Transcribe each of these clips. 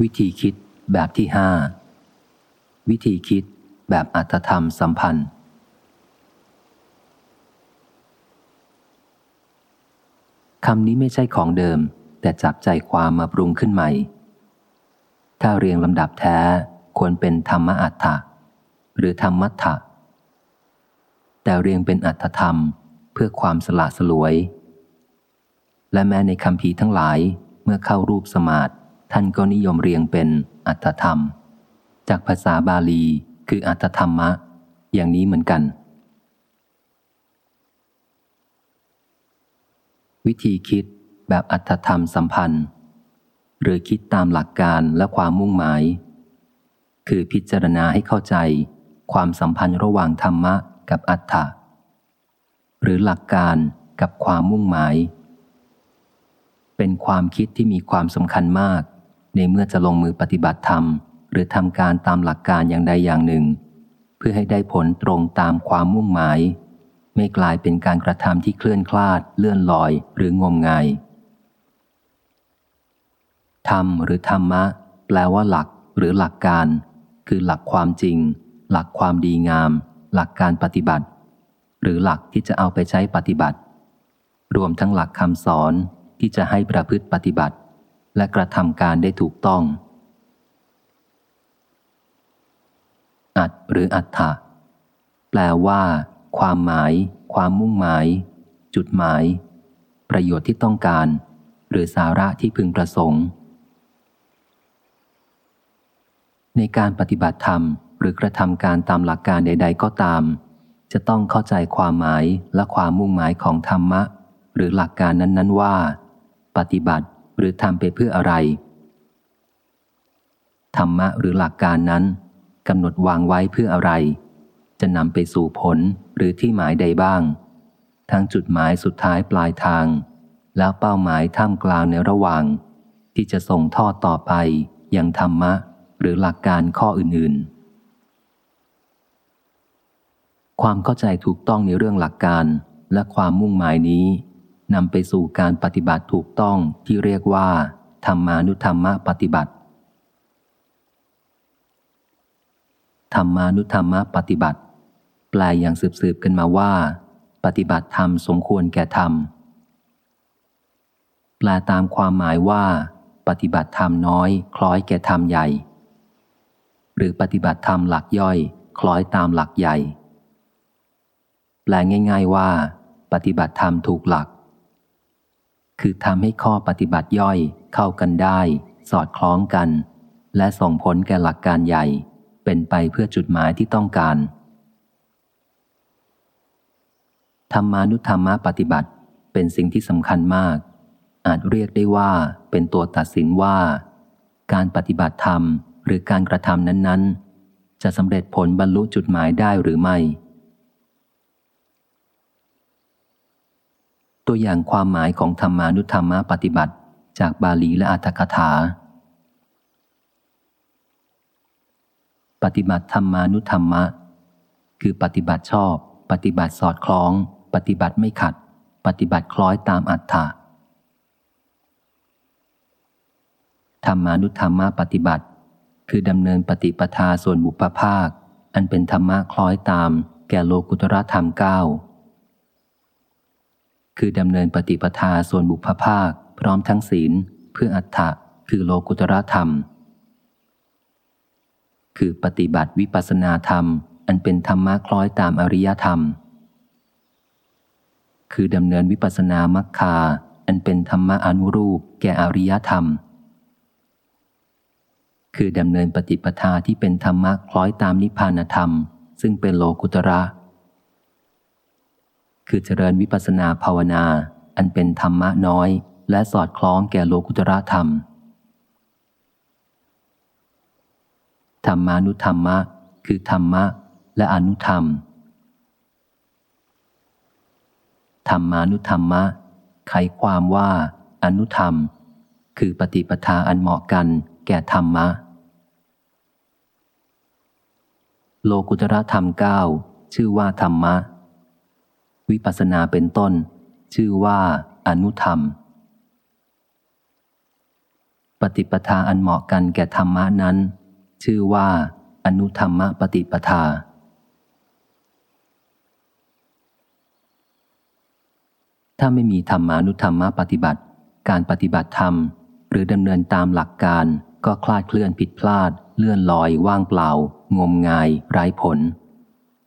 วิธีคิดแบบที่ห้าวิธีคิดแบบอัตธรรมสัมพันธ์ คำนี้ไม่ใช่ของเดิม แต่จับใจความมาปรุงขึ้นใหม่ ถ้าเรียงลำดับแท้ควรเป็นธรรมอัตถะหรือธรรมัตถะแต่เรียงเป็นอัตธรรมเพื่อความสละสลวย และแม้ในคำพีทั้งหลายเมื่อเข้ารูปสมาธิ ท่านก็นิยมเรียงเป็นอัตธรรม จากภาษาบาลีคืออัตธรรมะ อย่างนี้เหมือนกัน วิธีคิดแบบอัตธรรมสัมพันธ์ หรือคิดตามหลักการและความมุ่งหมาย คือพิจารณาให้เข้าใจ ความสัมพันธ์ระหว่างธรรมะกับอัตถะหรือหลักการกับความมุ่งหมาย เป็นความคิดที่มีความสำคัญมาก ในเมื่อจะลงมือปฏิบัติธรรม หรือทำการตามหลักการอย่างใดอย่างหนึ่ง เพื่อให้ได้ผลตรงตามความมุ่งหมาย ไม่กลายเป็นการกระทำที่เคลื่อนคลาด เลื่อนลอยหรืองมงายธรรมหรือธรรมะ แปลว่าหลักหรือหลักการ คือหลักความจริง หลักความดีงาม หลักการปฏิบัติ หรือหลักที่จะเอาไปใช้ปฏิบัติ รวมทั้งหลักคำสอนที่จะให้ประพฤติปฏิบัติ และกระทำการได้ถูกต้อง อัดหรืออัตถะแปลว่า ความหมาย ความมุ่งหมาย จุดหมาย ประโยชน์ที่ต้องการ หรือสาระที่พึงประสงค์ ในการปฏิบัติธรรม หรือกระทำการตามหลักการใด ๆ ก็ตาม จะต้องเข้าใจความหมายและความมุ่งหมายของธรรมะ หรือหลักการนั้น ๆ ว่า ปฏิบัติ หรือทำไปเพื่ออะไร ธรรมะหรือหลักการนั้นกำหนดวางไว้เพื่ออะไร จะนำไปสู่ผลหรือที่หมายใดบ้าง ทั้งจุดหมายสุดท้ายปลายทาง แล้วเป้าหมายท่ามกลางในระหว่าง ที่จะส่งทอดต่อไปอยังธรรมะหรือหลักการข้ออื่นๆ ความเข้าใจถูกต้องในเรื่องหลักการและความมุ่งหมายนี้ นำไปสู่การปฏิบัติถูกต้องที่เรียกว่า ธรรมานุธรรมะปฏิบัติ ธรรมานุธรรมะปฏิบัติ แปลอย่างสืบๆกันมาว่า ปฏิบัติธรรมสมควรแก่ธรรม แปลตามความหมายว่า ปฏิบัติธรรมน้อยคล้อยแก่ธรรมใหญ่ หรือปฏิบัติธรรมหลักย่อยคล้อยตามหลักใหญ่ แปลง่าย ๆว่า ปฏิบัติธรรมถูกหลัก คือทำให้ข้อปฏิบัติย่อยเข้ากันได้ สอดคล้องกัน และส่งผลแก่หลักการใหญ่ เป็นไปเพื่อจุดหมายที่ต้องการ ธรรมานุธรรมะปฏิบัติเป็นสิ่งที่สำคัญมาก อาจเรียกได้ว่าเป็นตัวตัดสินว่า การปฏิบัติธรรมหรือการกระทำนั้นๆ จะสำเร็จผลบรรลุจุดหมายได้หรือไม่ ตัวอย่างความหมายของธรรมานุธรรมะปฏิบัติ จากบาลีและอัตถกถา ปฏิบัติธรรมานุธรรมะ คือปฏิบัติชอบ ปฏิบัติสอดคล้อง ปฏิบัติไม่ขัด ปฏิบัติคล้อยตามอัตถะธรรมานุธรรมะปฏิบัติ คือดำเนินปฏิปทาส่วนบุพภาค อันเป็นธรรมะคล้อยตาม แก่โลกุตระธรรมเก้า คือดำเนินปฏิปทาส่วนบุพภาค พร้อมทั้งศีล เพื่ออัตถะคือโลกุตระธรรม คือปฏิบัติวิปัสนาธรรม อันเป็นธรรมะคล้อยตามอริยธรรม คือดำเนินวิปัสนามัคคา อันเป็นธรรมะอนุรูปแก่อริยธรรม คือดำเนินปฏิปทาที่เป็นธรรมะคล้อยตามนิพพานธรรม ซึ่งเป็นโลกุตระ คือเจริญวิปัสนาภาวนา อันเป็นธรรมะน้อย และสอดคล้องแก่โลกุตระธรรม ธรรมานุธรรมะ คือธรรมะ และอนุธรรม ธรรมานุธรรมะ ไขความว่าอนุธรรม คือปฏิปทาอันเหมาะกันแก่ธรรมะ โลกุตระธรรมเก้าชื่อว่าธรรมะ วิปัสนาเป็นต้น ชื่อว่าอนุธรรม ปฏิปทาอันเหมาะกันแก่ธรรมะนั้น ชื่อว่า อนุธรรมปฏิปทาถ้าไม่มีธรรมานุธรรมปฏิบัติ การปฏิบัติธรรม หรือดำเนินตามหลักการก็คลาดเคลื่อนผิดพลาด เลื่อนลอยว่างเปล่า งมงาย ไร้ผล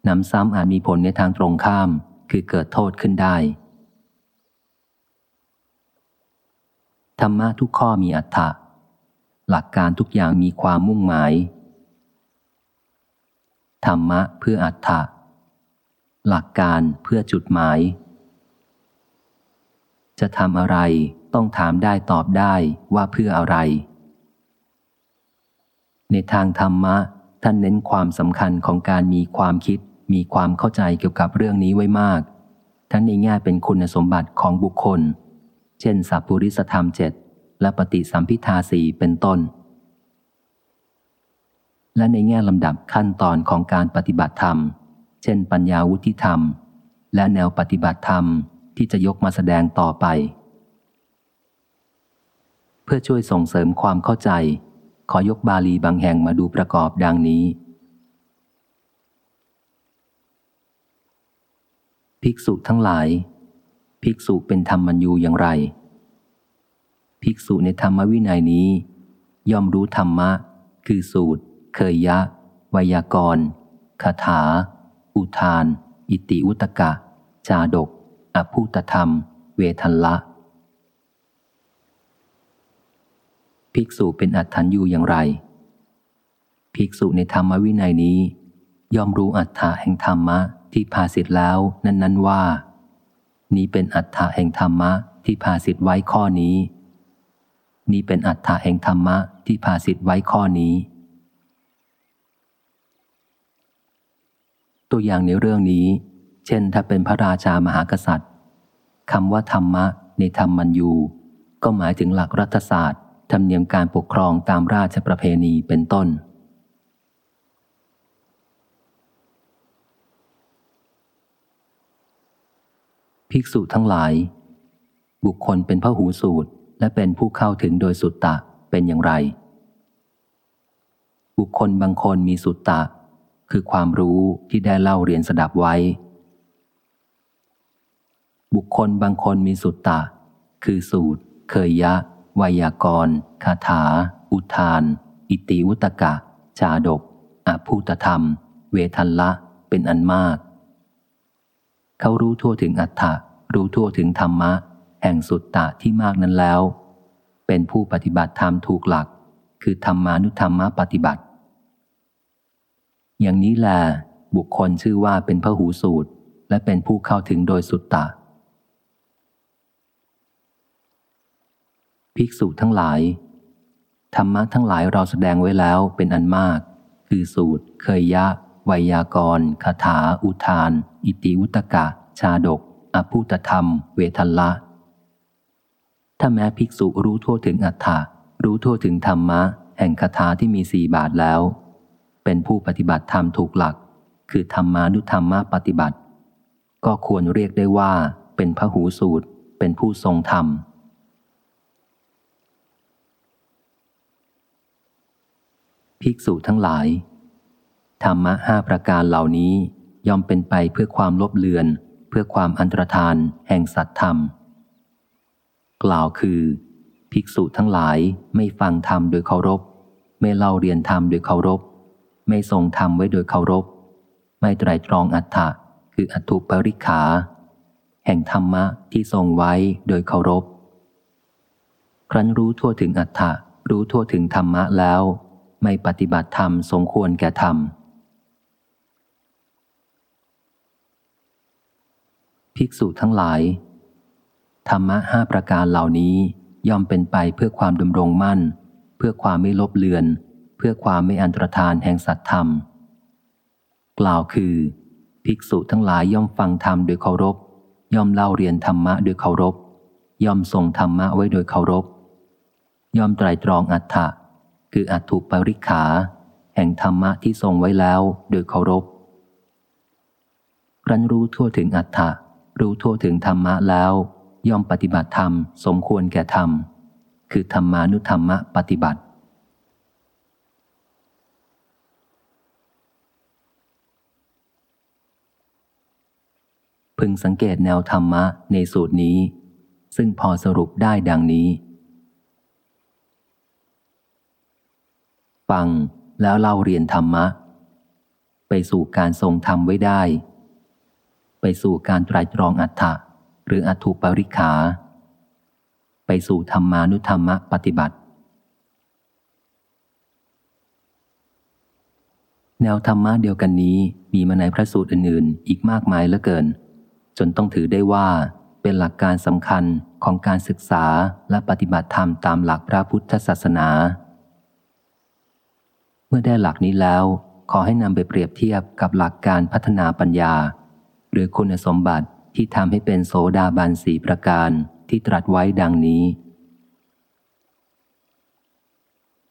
นำซ้ำอาจมีผลในทางตรงข้าม คือเกิดโทษขึ้นได้ ธรรมะทุกข้อมีอัตถะ หลักการทุกอย่างมีความมุ่งหมาย ธรรมะเพื่ออัตถะ หลักการเพื่อจุดหมาย จะทำอะไรต้องถามได้ตอบได้ว่าเพื่ออะไร ในทางธรรมะท่านเน้นความสำคัญของการมีความคิด มีความเข้าใจเกี่ยวกับเรื่องนี้ไว้มาก ทั้งในแง่เป็นคุณสมบัติของบุคคล เช่นสัพพุริสธรรมเจ็ดและปฏิสัมพิทาสีเป็นต้น และในแง่ลำดับขั้นตอนของการปฏิบัติธรรม เช่น ปัญญาวุฒิธรรม และแนวปฏิบัติธรรมที่จะยกมาแสดงต่อไป เพื่อช่วยส่งเสริมความเข้าใจ ขอยกบาลีบางแห่งมาดูประกอบดังนี้ ภิกษุทั้งหลาย ภิกษุเป็นธรรมัญยูอย่างไร ภิกษุในธรรมวินัยนี้ ย่อมรู้ธรรมะ คือสูตร เคยยะ วยากรณคาถา อุทาน อิติอุตกะ จาดก อภูตธรรม เวทันละ ภิกษุเป็นอัตถัญยูอย่างไร ภิกษุในธรรมวินัยนี้ ย่อมรู้อัตถะแห่งธรรมะ ที่พาสิทธ์แล้วนั้นๆว่า นี้เป็นอัตถะแห่งธรรมะที่พาสิทธ์ไว้ข้อนี้ นี้เป็นอัตถะแห่งธรรมะที่พาสิทธ์ไว้ข้อนี้ ตัวอย่างในเรื่องนี้ เช่น ถ้าเป็นพระราชามหากษัตริย์คำว่าธรรมะในธรรมัญยูก็หมายถึงหลักรัฐศาสตร์ธรรมเนียมการปกครองตามราชประเพณีเป็นต้น ภิกษุทั้งหลาย บุคคลเป็นพระหูสูตรและเป็นผู้เข้าถึงโดยสุตตะเป็นอย่างไร บุคคลบางคนมีสุตตะ คือความรู้ที่ได้เล่าเรียนสดับไว้ บุคคลบางคนมีสุตตะ คือสูตร เคยยะวยากรณ์คาถา อุทาน อิติวุตกะ ชาดกอภูตธรรม เวทันละ เป็นอันมาก เขารู้ทั่วถึงอัตถะรู้ทั่วถึงธรรมะ แห่งสุตตะที่มากนั้นแล้ว เป็นผู้ปฏิบัติธรรมถูกหลัก คือธรรมานุธรรมะปฏิบัติ อย่างนี้แหละบุคคลชื่อว่าเป็นพระหูสูตร และเป็นผู้เข้าถึงโดยสุตตะ ภิกษุทั้งหลาย ธรรมะทั้งหลายเราแสดงไว้แล้วเป็นอันมาก คือสูตร เคยยะไวยากรณคาถา อุทาน อิติวุตกะ ชาดก อภูตธรรม เวทัลละ ถ้าแม้ภิกษุรู้ทั่วถึงอัฏฐะรู้ทั่วถึงธรรมะ แห่งคาถาที่มีสี่บาทแล้ว เป็นผู้ปฏิบัติธรรมถูกหลัก คือธรรมานุธรรมะปฏิบัติ ก็ควรเรียกได้ว่า เป็นพระหูสูตร เป็นผู้ทรงธรรมภิกษุทั้งหลาย ธรรมะห้าประการเหล่านี้ ย่อมเป็นไปเพื่อความลบเลือน เพื่อความอันตรธานแห่งสัตธรรม กล่าวคือ ภิกษุทั้งหลายไม่ฟังธรรมโดยเคารพ ไม่เล่าเรียนธรรมโดยเคารพ ไม่ทรงธรรมไว้โดยเคารพ ไม่ไตรตรองอัฏฐะคืออัตุปริขา แห่งธรรมะที่ทรงไว้โดยเคารพ ครั้นรู้ทั่วถึงอัฏฐะรู้ทั่วถึงธรรมะแล้ว ไม่ปฏิบัติธรรมสมควรแก่ธรรม ภิกษุทั้งหลาย ธรรมะห้าประการเหล่านี้ย่อมเป็นไปเพื่อความดำรงมั่น เพื่อความไม่ลบเลือน เพื่อความไม่อันตรธานแห่งสัตธรรม กล่าวคือ ภิกษุทั้งหลายย่อมฟังธรรมโดยเคารพ ย่อมเล่าเรียนธรรมะโดยเคารพ ย่อมทรงธรรมะไว้โดยเคารพ ย่อมไตรตรองอัฏฐะคืออัตถุปริขา แห่งธรรมะที่ทรงไว้แล้วโดยเคารพรันรู้ทั่วถึงอัฏฐะ รู้ทั่วถึงธรรมะแล้ว ย่อมปฏิบัติธรรม สมควรแก่ธรรม คือธรรมานุธรรมะปฏิบัติ พึงสังเกตแนวธรรมะในสูตรนี้ ซึ่งพอสรุปได้ดังนี้ ฟังแล้วเล่าเรียนธรรมะ ไปสู่การทรงธรรมไว้ได้ ไปสู่การตรายตรองอัฏฐะหรืออัตุปริขา ไปสู่ธรรมานุธรรมะปฏิบัติ แนวธรรมะเดียวกันนี้มีมาในพระสูตรอื่นๆ อีกมากมายเหลือเกิน จนต้องถือได้ว่าเป็นหลักการสำคัญของการศึกษาและปฏิบัติธรรมตามหลักพระพุทธศาสนา เมื่อได้หลักนี้แล้ว ขอให้นำไปเปรียบเทียบกับหลักการพัฒนาปัญญา หรือคุณสมบัติที่ทำให้เป็นโสดาบันสีประการที่ตรัสไว้ดังนี้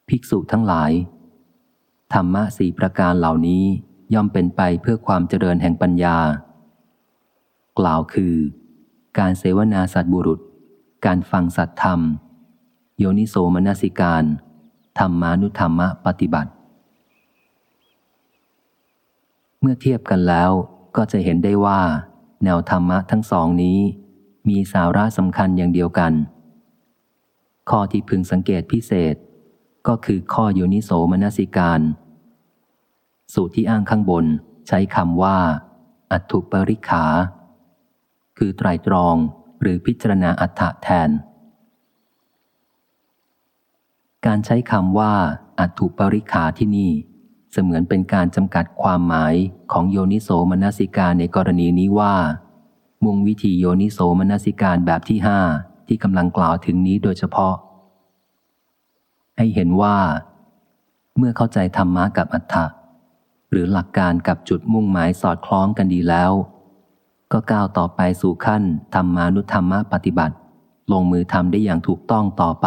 ภิกษุทั้งหลาย ธรรมะสีประการเหล่านี้ย่อมเป็นไปเพื่อความเจริญแห่งปัญญา กล่าวคือ การเสวนาสัตบุรุษ การฟังสัตธรรม โยนิโสมนสิการ ธรรมานุธรรมะปฏิบัติ เมื่อเทียบกันแล้ว ก็จะเห็นได้ว่า แนวธรรมะทั้งสองนี้ มีสาระสำคัญอย่างเดียวกัน ข้อที่พึงสังเกตพิเศษ ก็คือข้อโยนิโสมนสิการ สูตรที่อ้างข้างบนใช้คำว่า อัตถุปริขา คือไตรตรองหรือพิจารณาอัฏฐะแทน การใช้คำว่า อัตถุปริขาที่นี่ เสมือนเป็นการจำกัดความหมายของโยนิโสมนสิการในกรณีนี้ว่า มุ่งวิธีโยนิโสมนสิการแบบที่ห้าที่กำลังกล่าวถึงนี้โดยเฉพาะ ให้เห็นว่า เมื่อเข้าใจธรรมะกับอัฏฐะหรือหลักการกับจุดมุ่งหมายสอดคล้องกันดีแล้ว ก็ก้าวต่อไปสู่ขั้นธรรมานุธรรมะปฏิบัติ ลงมือทำได้อย่างถูกต้องต่อไป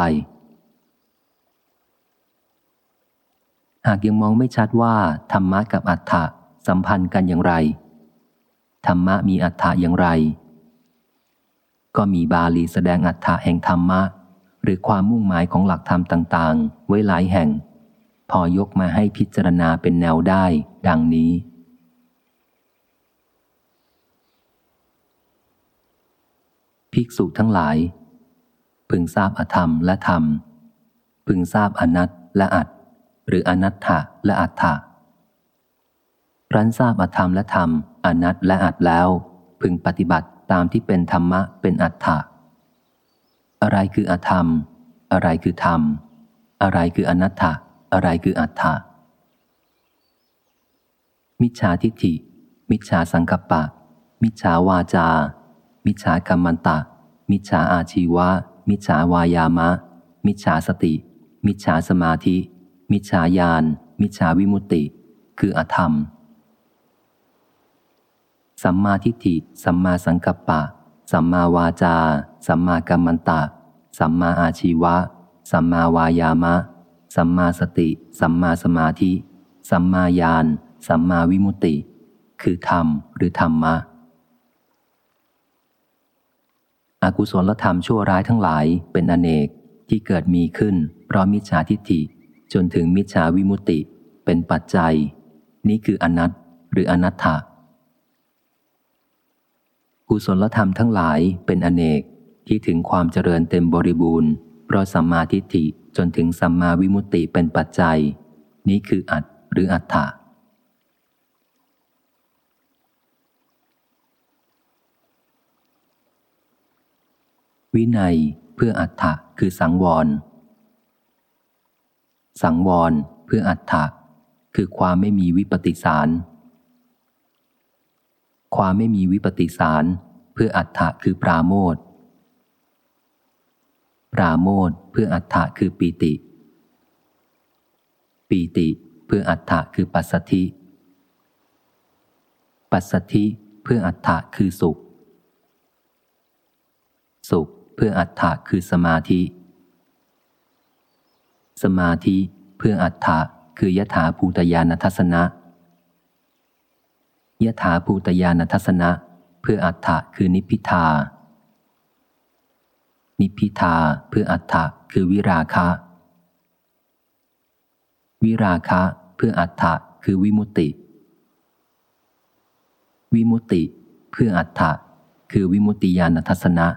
หากยังมองไม่ชัดว่าธรรมะกับอัฏฐะสัมพันธ์กันอย่างไร ธรรมะมีอัฏฐะอย่างไร ก็มีบาลีแสดงอัฏฐะแห่งธรรมะ หรือความมุ่งหมายของหลักธรรมต่างๆ ไว้หลายแห่ง พอยกมาให้พิจารณาเป็นแนวได้ ดังนี้ ภิกษุทั้งหลาย พึงทราบอธรรมและธรรม พึงทราบอนัตและอัต หรืออนัตถะและอัตถะรันทราบอธรรมและธรรม อนัตและอัตแล้ว พึงปฏิบัติตามที่เป็นธรรมะเป็นอัตถะอะไรคืออธรรม อะไรคือธรรม อะไรคืออนัตถะอะไรคืออัตถะมิจฉาทิฏฐิ มิจฉาสังกัปปะ มิจฉาวาจา มิจฉากัมมันตะ มิจฉาอาชีวะ มิจฉาวายามะ มิจฉาสติ มิจฉาสมาธิ มิจฉาญาณ มิจฉาวิมุตติ คืออธรรม สัมมาทิฏฐิ สัมมาสังกัปปะ สัมมาวาจา สัมมากัมมันตะ สัมมาอาชีวะ สัมมาวายามะ สัมมาสติ สัมมาสมาธิ สัมมาญาณ สัมมาวิมุตติ คือธรรมหรือธรรมะอกุศลธรรมชั่วร้ายทั้งหลายเป็นอเนกที่เกิดมีขึ้น เพราะมิจฉาทิฏฐิ จนถึงมิจฉาวิมุตติเป็นปัจจัย นี้คืออนัตหรืออนัตถะกุศลธรรมทั้งหลายเป็นอเนกที่ถึงความเจริญเต็มบริบูรณ์ เพราะสัมมาทิฏฐิจนถึงสัมมาวิมุตติเป็นปัจจัย นี้คืออัตหรืออัตถะวินัยเพื่ออัตถะคือสังวร สังวรเพื่ออัตถะคือความไม่มีวิปฏิสาร ความไม่มีวิปฏิสารเพื่ออัตถะคือปราโมทปราโมทเพื่ออัตถะคือปีติ ปีติเพื่ออัตถะคือปัสสธิ ปัสสธิเพื่ออัตถะคือสุข สุขเพื่ออัตถะคือสมาธิ สมาธิเพื่ออัตถะคือยถาภูตยานทัศนะยถาภูตยานทัศนะ เพื่ออัตถะคือนิพพิทา นิพิทาเพื่ออัฏฐะคือวิราคะ วิราคะเพื่ออัฏฐะคือวิมุตติวิมุตติเพื่ออัฏฐะคือวิมุตติญาณทัศนะ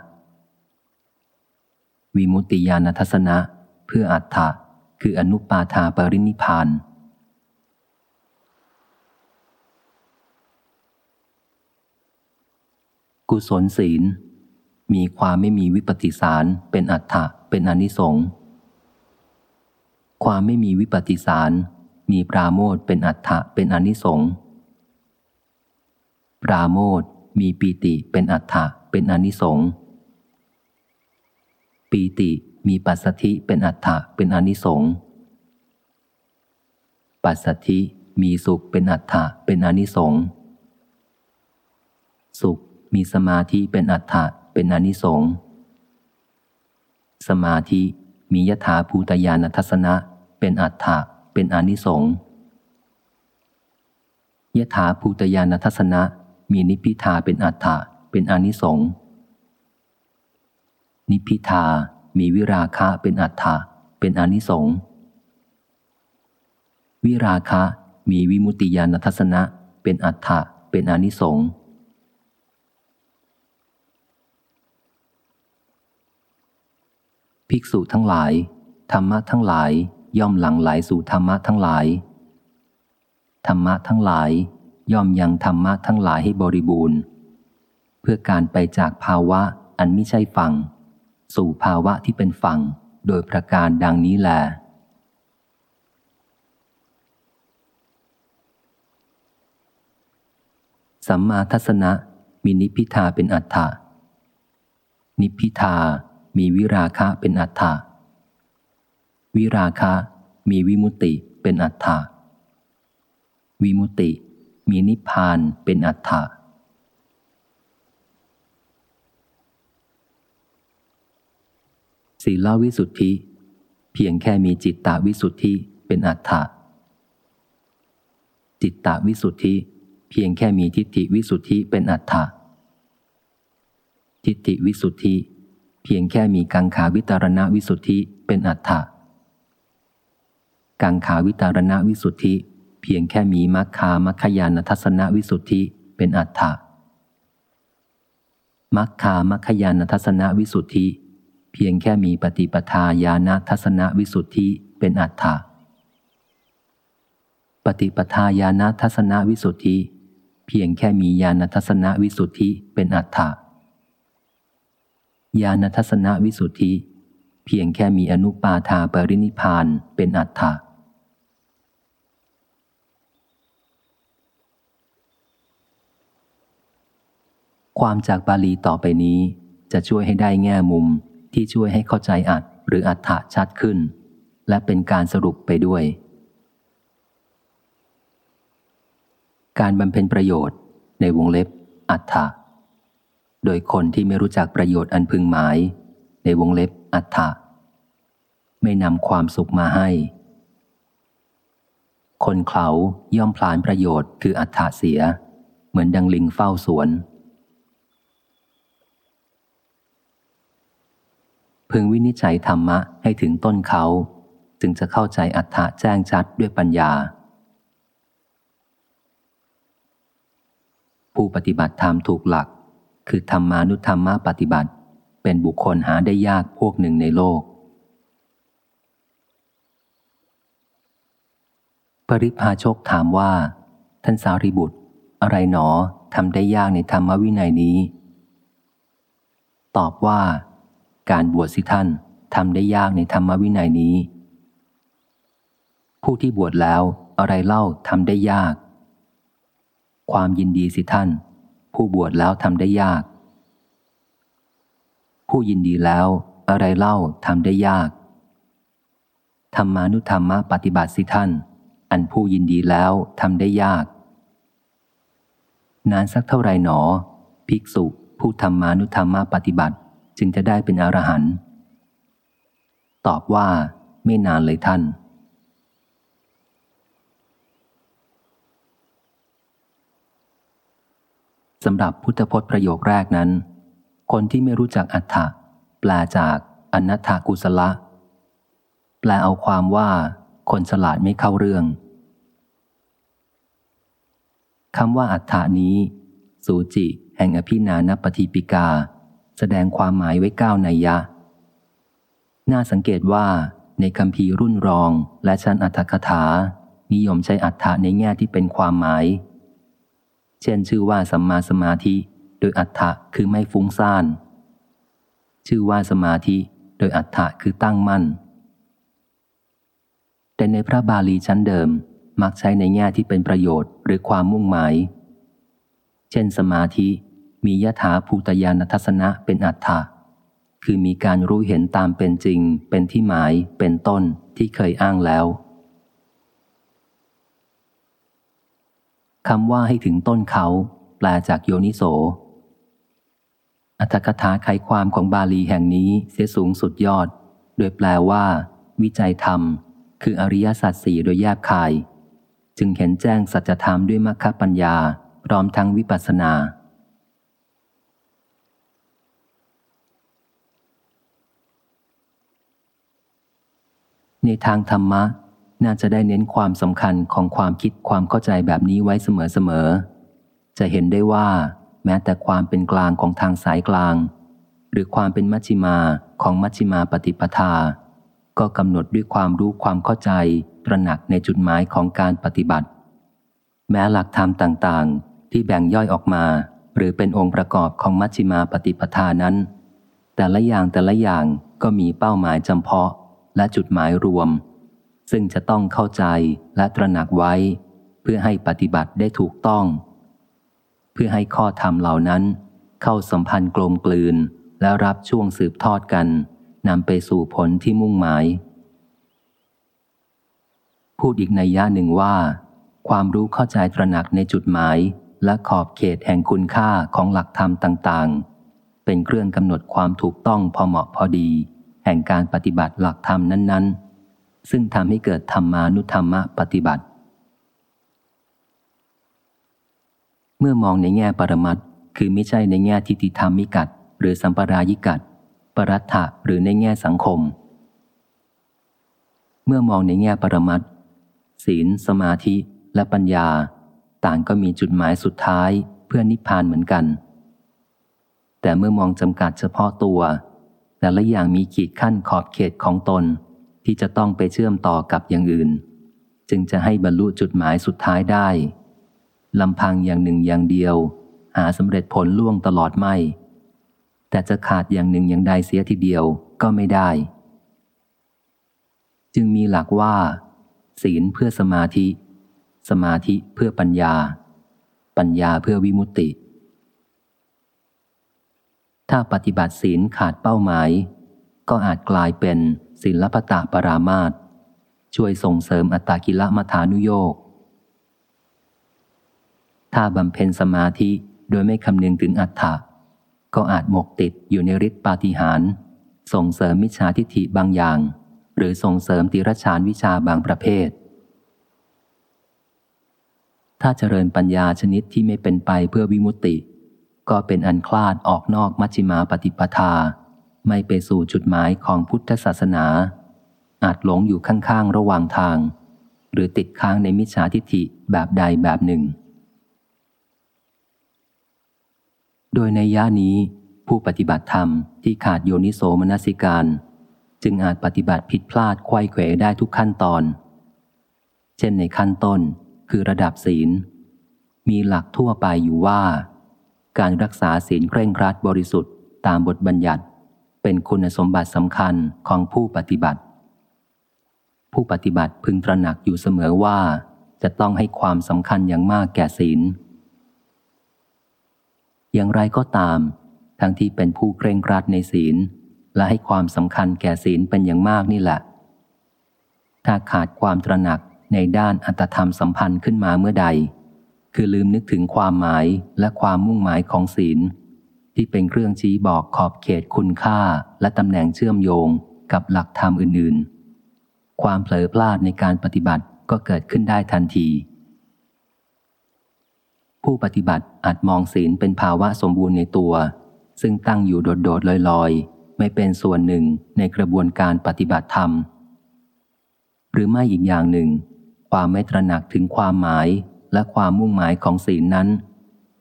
วิมุตติญาณทัศนะ เพื่ออัฏฐะ คืออนุปาทาปรินิพาน กุศลศีล มีความไม่มีวิปฏิสารเป็นอัฏฐะเป็นอนิสงส์ความไม่มีวิปฏิสาร มีปราโมทเป็นอัฏฐะเป็นอนิสงส์ปราโมทมีปีติเป็นอัฏฐะเป็นอนิสงส์ปีติ มีปัสสธิเป็นอัฏฐะเป็นอนิสงส์ปัสสธิมีสุขเป็นอัฏฐะเป็นอนิสงส์สุขมีสมาธิเป็นอัฏฐะเป็นอนิสงส์สมาธิมียถาภูตยานทัศนะ เป็นอัฏฐะเป็นอนิสงส์ยถาภูตยานทัศนะ มีนิพิทาเป็นอัฏฐะเป็นอนิสงส์นิพิทา มีวิราคะเป็นอัฏฐะเป็นอนิสงส์วิราคะมีวิมุตติยานทัศนะ เป็นอัฏฐะเป็นอนิสงส์ภิกษุทั้งหลาย ธรรมะทั้งหลายย่อมหลั่งไหลสู่ธรรมะทั้งหลาย ธรรมะทั้งหลาย ย่อมยังธรรมะทั้งหลายให้บริบูรณ์ เพื่อการไปจากภาวะอันไม่ใช่ฝั่ง สู่ภาวะที่เป็นฝั่งโดยประการดังนี้แหลสัมมาทัศนะมีนิพิทาเป็นอัฏฐะนิพิทามีวิราคะเป็นอัฏฐะวิราคะมีวิมุตติเป็นอัฏฐะวิมุตติมีนิพพานเป็นอัฏฐะ ศีลวิสุทธิ เพียงแค่มีจิตตวิสุทธิเป็นอัฏฐะจิตตวิสุทธิ เพียงแค่มีทิฏฐิวิสุทธิเป็นอัฏฐะทิฏฐิวิสุทธิ เพียงแค่มีกังขาวิตารณวิสุทธิเป็นอัฏฐะกังขาวิตารณวิสุทธิ เพียงแค่มีมัคคามัคคยานทัศนวิสุทธิเป็นอัฏฐะมัคคามัคคยานทัศนวิสุทธิ เพียงแค่มีปฏิปทาญาณทัศนวิสุทธิเป็นอัฏฐะปฏิปทาญาณทัศนวิสุทธิ เพียงแค่มีญาณทัศนวิสุทธิเป็นอัฏฐะญาณทัศนวิสุทธิ เพียงแค่มีอนุปาทาปรินิพานเป็นอัตถะความจากบาลีต่อไปนี้จะช่วยให้ได้แง่มุม ที่ช่วยให้เข้าใจอัดหรืออัตถะชัดขึ้น และเป็นการสรุปไปด้วย การบำเพ็ญประโยชน์ในวงเล็บ อัตถะโดยคนที่ไม่รู้จักประโยชน์อันพึงหมาย ในวงเล็บ อัฏฐะไม่นำความสุขมาให้ คนเขาย่อมพลานประโยชน์คืออัฏฐะเสีย เหมือนดังลิงเฝ้าสวน พึงวินิจฉัยธรรมะให้ถึงต้นเขา จึงจะเข้าใจอัฏฐะแจ้งชัดด้วยปัญญา ผู้ปฏิบัติธรรมถูกหลัก คือธรรมานุธรรมะปฏิบัติ เป็นบุคคลหาได้ยากพวกหนึ่งในโลก ปริพาชกถามว่า ท่านสารีบุตร อะไรหนอทำได้ยากในธรรมวินัยนี้ ตอบว่า การบวชสิท่านทำได้ยากในธรรมวินัยนี้ ผู้ที่บวชแล้วอะไรเล่าทำได้ยาก ความยินดีสิท่าน ผู้บวชแล้วทำได้ยาก ผู้ยินดีแล้วอะไรเล่าทำได้ยาก ธรรมานุธรรมะปฏิบัติสิท่าน อันผู้ยินดีแล้วทำได้ยาก นานสักเท่าไรหนอ ภิกษุผู้ธรรมานุธรรมะปฏิบัติ จึงจะได้เป็นอรหันต์ตอบว่าไม่นานเลยท่าน สำหรับพุทธพจน์ประโยคแรกนั้น คนที่ไม่รู้จักอัฏฐะแปลจากอนัตถกุศละ แปลเอาความว่าคนฉลาดไม่เข้าเรื่องคำว่าอัฏฐานี้ สูจิ แห่งอภินานปฏิปิกา แสดงความหมายไว้เก้านัยยะ น่าสังเกตว่าในคำพีรุ่นรองและชั้นอัตถคถา นิยมใช้อัฏฐะในแง่ที่เป็นความหมาย เช่นชื่อว่าสัมมาสมาธิ โดยอัฏฐะคือไม่ฟุ้งซ่าน ชื่อว่าสมาธิ โดยอัฏฐะคือตั้งมั่น แต่ในพระบาลีชั้นเดิมมักใช้ในแง่ที่เป็นประโยชน์หรือความมุ่งหมาย เช่นสมาธิ มียถาภูตยานทัศนะเป็นอัฏฐะคือมีการรู้เห็นตามเป็นจริง เป็นที่หมายเป็นต้นที่เคยอ้างแล้วคำว่าให้ถึงต้นเขา แปลจากโยนิโส อัตถกถาไขความของบาลีแห่งนี้เสียสูงสุดยอด โดยแปลว่า วิจัยธรรม คืออริยสัจสี่โดยแยบคาย จึงเห็นแจ้งสัจธรรมด้วยมรรคปัญญา พร้อมทั้งวิปัสสนา ในทางธรรมะ น่าจะได้เน้นความสำคัญของความคิดความเข้าใจแบบนี้ไว้เสมอๆ จะเห็นได้ว่า แม้แต่ความเป็นกลางของทางสายกลาง หรือความเป็นมัชฌิมาของมัชฌิมาปฏิปทา ก็กำหนดด้วยความรู้ความเข้าใจ ตระหนักในจุดหมายของการปฏิบัติ แม้หลักธรรมต่างๆ ที่แบ่งย่อยออกมา หรือเป็นองค์ประกอบของมัชฌิมาปฏิปทานั้น แต่ละอย่างแต่ละอย่างก็มีเป้าหมายจำเพาะ และจุดหมายรวม ซึ่งจะต้องเข้าใจและตระหนักไว้ เพื่อให้ปฏิบัติได้ถูกต้อง เพื่อให้ข้อธรรมเหล่านั้น เข้าสัมพันธ์กลมกลืนและรับช่วงสืบทอดกันนำไปสู่ผลที่มุ่งหมาย พูดอีกในย่าหนึ่งว่า ความรู้เข้าใจตระหนักในจุดหมาย และขอบเขตแห่งคุณค่าของหลักธรรมต่าง ๆ เป็นเครื่องกำหนดความถูกต้องพอเหมาะพอดี แห่งการปฏิบัติหลักธรรมนั้น ๆ ซึ่งทำให้เกิดธรรมานุธรรมะปฏิบัติ เมื่อมองในแง่ปรมัตคือไม่ใช่ในแง่ทิฏฐิธรรมิกัด หรือสัมปรายิกัด ปรัตถะหรือในแง่สังคม เมื่อมองในแง่ปรมัตศีลสมาธิและปัญญา ต่างก็มีจุดหมายสุดท้ายเพื่อนิพพานเหมือนกัน แต่เมื่อมองจำกัดเฉพาะตัว แต่ละอย่างมีขีดขั้นขอบเขตของตน ที่จะต้องไปเชื่อมต่อกับอย่างอื่น จึงจะให้บรรลุจุดหมายสุดท้ายได้ลำพังอย่างหนึ่งอย่างเดียว หาสำเร็จผลล่วงตลอดไม่ แต่จะขาดอย่างหนึ่งอย่างใดเสียทีเดียวก็ไม่ได้ จึงมีหลักว่า ศีลเพื่อสมาธิ สมาธิเพื่อปัญญา ปัญญาเพื่อวิมุตติ ถ้าปฏิบัติศีลขาดเป้าหมาย ก็อาจกลายเป็นศีลปตะปรามาตช่วยส่งเสริมอัตตกิลมัฐานุโยกถ้าบำเพ็ญสมาธิโดยไม่คำนึงถึงอัตถะก็อาจหมกติดอยู่ในฤทธิปาฏิหาริย์ส่งเสริมมิจฉาทิฏฐิบางอย่าง หรือส่งเสริมติรชานวิชาบางประเภท ถ้าเจริญปัญญาชนิดที่ไม่เป็นไปเพื่อวิมุตติ ก็เป็นอันคลาดออกนอกมัชฌิมาปฏิปทา ไม่ไปสู่จุดหมายของพุทธศาสนา อาจหลงอยู่ข้างๆระหว่างทาง หรือติดค้างในมิจฉาทิฏฐิแบบใดแบบหนึ่ง โดยในย่านี้ผู้ปฏิบัติธรรมที่ขาดโยนิโสมนสิการ จึงอาจปฏิบัติผิดพลาดควยเขวได้ทุกขั้นตอน เช่นในขั้นต้นคือระดับศีล มีหลักทั่วไปอยู่ว่า การรักษาศีลเคร่งครัดบริสุทธิ์ตามบทบัญญัติ เป็นคุณสมบัติสำคัญของผู้ปฏิบัติ ผู้ปฏิบัติพึงตระหนักอยู่เสมอว่า จะต้องให้ความสำคัญอย่างมากแก่ศีล อย่างไรก็ตาม ทั้งที่เป็นผู้เคร่งครัดในศีล และให้ความสำคัญแก่ศีลเป็นอย่างมากนี่แหละ ถ้าขาดความตระหนักในด้านอัตธรรมสัมพันธ์ขึ้นมาเมื่อใด คือลืมนึกถึงความหมายและความมุ่งหมายของศีล ที่เป็นเครื่องชี้บอกขอบเขตคุณค่าและตำแหน่งเชื่อมโยงกับหลักธรรมอื่น ๆ ความเผลอพลาดในการปฏิบัติก็เกิดขึ้นได้ทันที ผู้ปฏิบัติอาจมองศีลเป็นภาวะสมบูรณ์ในตัว ซึ่งตั้งอยู่โดดๆลอยๆ ไม่เป็นส่วนหนึ่งในกระบวนการปฏิบัติธรรม หรือไม่อีกอย่างหนึ่ง ความไม่ตระหนักถึงความหมาย และความมุ่งหมายของศีลนั้น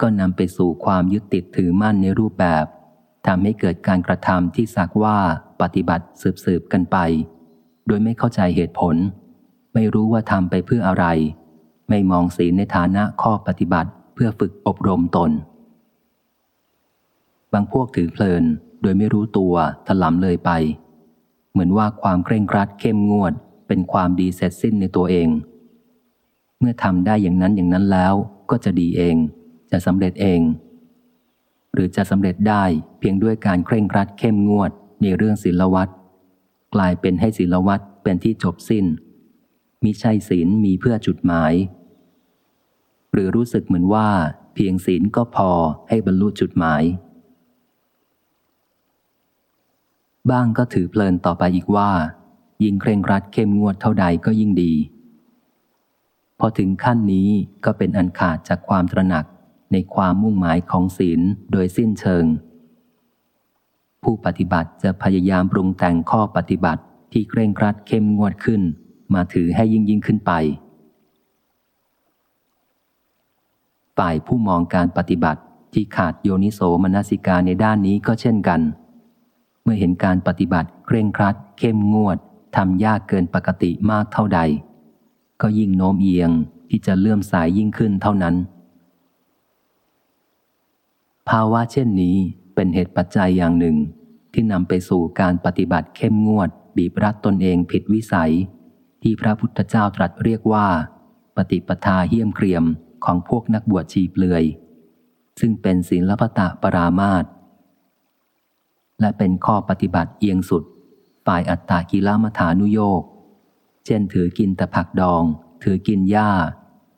ก็นำไปสู่ความยึดติดถือมั่นในรูปแบบทำให้เกิดการกระทำที่สักว่าปฏิบัติสืบๆกันไป โดยไม่เข้าใจเหตุผล ไม่รู้ว่าทำไปเพื่ออะไร ไม่มองศีลในฐานะข้อปฏิบัติเพื่อฝึกอบรมตน บางพวกถือเพลินโดยไม่รู้ตัวถลำเลยไป เหมือนว่าความเคร่งครัดเข้มงวด เป็นความดีเสร็จสิ้นในตัวเอง เมื่อทำได้อย่างนั้นอย่างนั้นแล้ว ก็จะดีเอง จะสำเร็จเอง หรือจะสำเร็จได้เพียงด้วยการเคร่งครัดเข้มงวดในเรื่องศีลวัตกลายเป็นให้ศีลวัตเป็นที่จบสิ้นมิใช่ศีลมีเพื่อจุดหมาย หรือรู้สึกเหมือนว่า เพียงศีลก็พอให้บรรลุจุดหมาย บ้างก็ถือเพลินต่อไปอีกว่า ยิ่งเคร่งรัดเข้มงวดเท่าใดก็ยิ่งดี พอถึงขั้นนี้ก็เป็นอันขาดจากความตระหนักในความมุ่งหมายของศีลโดยสิ้นเชิง ผู้ปฏิบัติจะพยายามปรุงแต่งข้อปฏิบัติที่เคร่งครัดเข้มงวดขึ้น มาถือให้ยิ่งยิ่งขึ้นไป ฝ่ายผู้มองการปฏิบัติที่ขาดโยนิโสมนสิกาในด้านนี้ก็เช่นกัน เมื่อเห็นการปฏิบัติเคร่งครัด เข้มงวดทำยากเกินปกติมากเท่าใด ก็ยิ่งโน้มเอียงที่จะเลื่อมสายยิ่งขึ้นเท่านั้น ภาวะเช่นนี้เป็นเหตุปัจจัยอย่างหนึ่ง ที่นำไปสู่การปฏิบัติเข้มงวด บีบรัดตนเองผิดวิสัย ที่พระพุทธเจ้าตรัสเรียกว่า ปฏิปทาเฮี้ยมเกรียมของพวกนักบวชชีเปลือย ซึ่งเป็นศีลปตะปรามาตและเป็นข้อปฏิบัติเอียงสุด ฝ่ายอัตตากิลมัฐานุโยก เช่น ถือกินแต่ผักดอง ถือกินหญ้า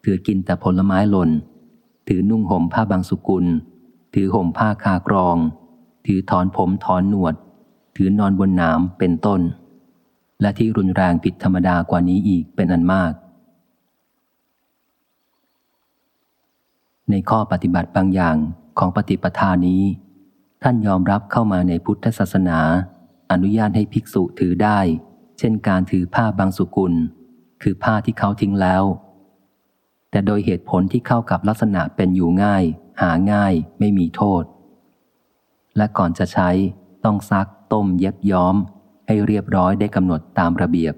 ถือกินแต่ผลไม้หล่น ถือนุ่งห่มผ้าบางสุกุล ถือห่มผ้าคากรอง ถือถอนผมถอนหนวด ถือนอนบนหน้ำเป็นต้น และที่รุนแรงผิดธรรมดากว่านี้อีกเป็นอันมาก ในข้อปฏิบัติบางอย่างของปฏิปทานี้ ท่านยอมรับเข้ามาในพุทธศาสนา อนุญาตให้ภิกษุถือได้ เช่นการถือผ้าบางสุกุล คือผ้าที่เขาทิ้งแล้ว แต่โดยเหตุผลที่เข้ากับลักษณะเป็นอยู่ง่าย หาง่ายไม่มีโทษ และก่อนจะใช้ต้องซักต้มเย็บย้อม ให้เรียบร้อยได้กำหนดตามระเบียบ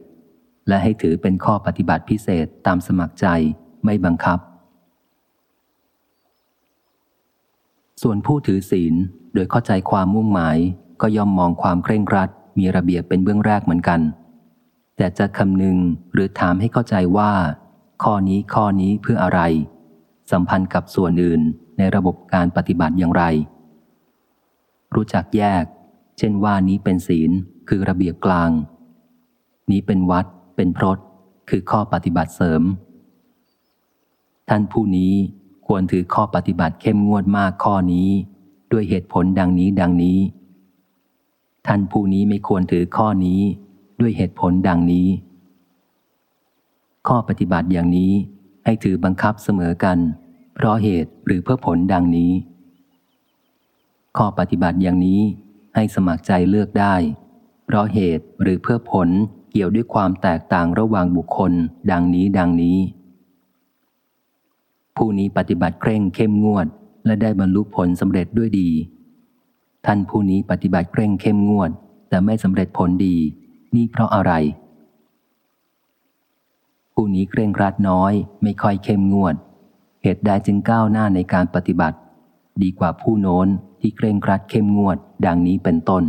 และให้ถือเป็นข้อปฏิบัติพิเศษตามสมัครใจไม่บังคับ ส่วนผู้ถือศีลโดยเข้าใจความมุ่งหมายก็ย่อมมองความเคร่งครัดมีระเบียบเป็นเบื้องแรกเหมือนกัน แต่จะคำนึงหรือถามให้เข้าใจว่า ข้อนี้ข้อนี้เพื่ออะไร สัมพันธ์กับส่วนอื่นในระบบการปฏิบัติอย่างไร รู้จักแยก เช่นว่านี้เป็นศีลคือระเบียบกลาง นี้เป็นวัด เป็นพรตคือข้อปฏิบัติเสริม ท่านผู้นี้ควรถือข้อปฏิบัติเข้มงวดมากข้อนี้ ด้วยเหตุผลดังนี้ดังนี้ ท่านผู้นี้ไม่ควรถือข้อนี้ ด้วยเหตุผลดังนี้ ข้อปฏิบัติอย่างนี้ให้ถือบังคับเสมอกัน เพราะเหตุหรือเพื่อผลดังนี้ ข้อปฏิบัติอย่างนี้ให้สมัครใจเลือกได้ เพราะเหตุหรือเพื่อผลเกี่ยวด้วยความแตกต่างระหว่างบุคคล ดังนี้ดังนี้ ผู้นี้ปฏิบัติเคร่งเข้มงวด และได้บรรลุผลสำเร็จด้วยดี ท่านผู้นี้ปฏิบัติเคร่งเข้มงวด แต่ไม่สำเร็จผลดี นี่เพราะอะไร ผู้นี้เคร่งรัดน้อย ไม่ค่อยเข้มงวด เหตุใดจึงก้าวหน้าในการปฏิบัติ ดีกว่าผู้โน้นที่เคร่งครัดเข้มงวด ดังนี้เป็นต้น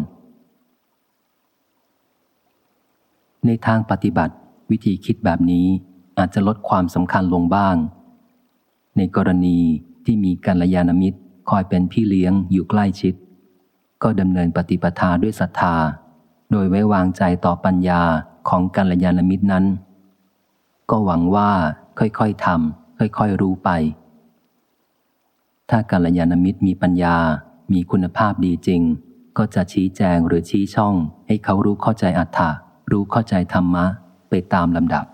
ในทางปฏิบัติ วิธีคิดแบบนี้อาจจะลดความสำคัญลงบ้าง ในกรณีที่มีกัลยาณมิตรคอยเป็นพี่เลี้ยงอยู่ใกล้ชิด ก็ดำเนินปฏิปทาด้วยศรัทธา โดยไว้วางใจต่อปัญญาของกัลยาณมิตรนั้น ก็หวังว่าค่อยๆทำค่อยๆรู้ไป ถ้ากัลยาณมิตรมีปัญญา มีคุณภาพดีจริง ก็จะชี้แจงหรือชี้ช่อง ให้เขารู้เข้าใจอัตถะรู้เข้าใจธรรมะ ไปตามลำดับ